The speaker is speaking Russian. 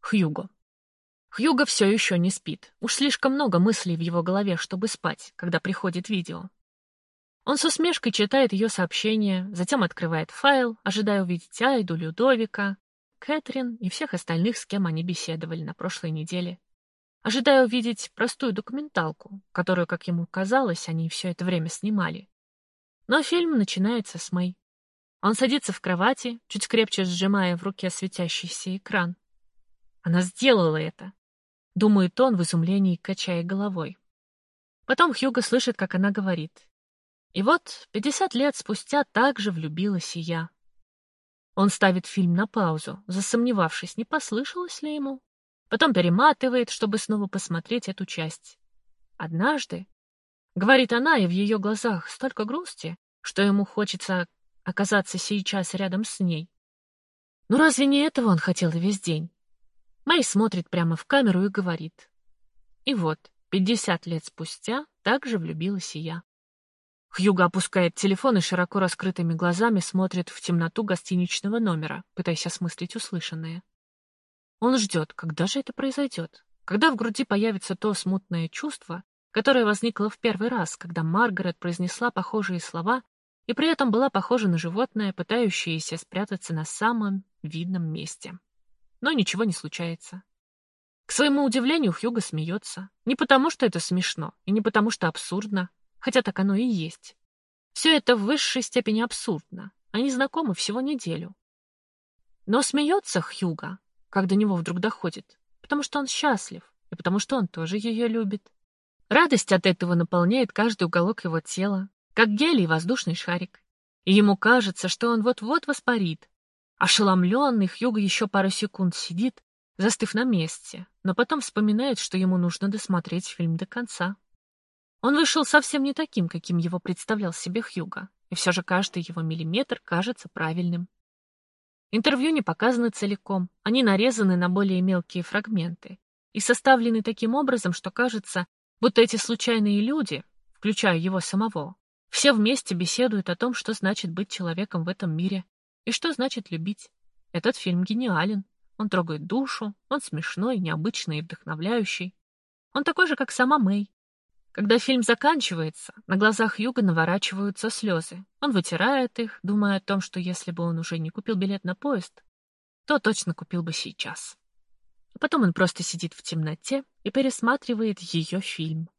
Хьюго. Хьюго все еще не спит. Уж слишком много мыслей в его голове, чтобы спать, когда приходит видео. Он с усмешкой читает ее сообщение, затем открывает файл, ожидая увидеть Айду, Людовика, Кэтрин и всех остальных, с кем они беседовали на прошлой неделе. Ожидая увидеть простую документалку, которую, как ему казалось, они все это время снимали. Но фильм начинается с Мэй. Он садится в кровати, чуть крепче сжимая в руке светящийся экран. Она сделала это. Думает он в изумлении, качая головой. Потом Хьюго слышит, как она говорит. И вот, пятьдесят лет спустя, также влюбилась и я. Он ставит фильм на паузу, засомневавшись, не послышалось ли ему. Потом перематывает, чтобы снова посмотреть эту часть. Однажды, говорит она, и в ее глазах столько грусти, что ему хочется оказаться сейчас рядом с ней. Ну разве не этого он хотел весь день? Мэй смотрит прямо в камеру и говорит. И вот, пятьдесят лет спустя, также влюбилась и я. Хьюго опускает телефон и широко раскрытыми глазами смотрит в темноту гостиничного номера, пытаясь осмыслить услышанное. Он ждет, когда же это произойдет, когда в груди появится то смутное чувство, которое возникло в первый раз, когда Маргарет произнесла похожие слова и при этом была похожа на животное, пытающееся спрятаться на самом видном месте. Но ничего не случается. К своему удивлению, Хьюго смеется. Не потому, что это смешно, и не потому, что абсурдно, хотя так оно и есть. Все это в высшей степени абсурдно. Они знакомы всего неделю. Но смеется Хьюга, когда до него вдруг доходит, потому что он счастлив, и потому что он тоже ее любит. Радость от этого наполняет каждый уголок его тела, как гелий воздушный шарик. И ему кажется, что он вот-вот воспарит. Ошеломленный Хьюга еще пару секунд сидит, застыв на месте, но потом вспоминает, что ему нужно досмотреть фильм до конца. Он вышел совсем не таким, каким его представлял себе Хьюга, и все же каждый его миллиметр кажется правильным. Интервью не показаны целиком, они нарезаны на более мелкие фрагменты и составлены таким образом, что кажется, будто эти случайные люди, включая его самого, все вместе беседуют о том, что значит быть человеком в этом мире и что значит любить. Этот фильм гениален. Он трогает душу, он смешной, необычный и вдохновляющий. Он такой же, как сама Мэй, когда фильм заканчивается, на глазах Юга наворачиваются слезы. Он вытирает их, думая о том, что если бы он уже не купил билет на поезд, то точно купил бы сейчас. А потом он просто сидит в темноте и пересматривает ее фильм.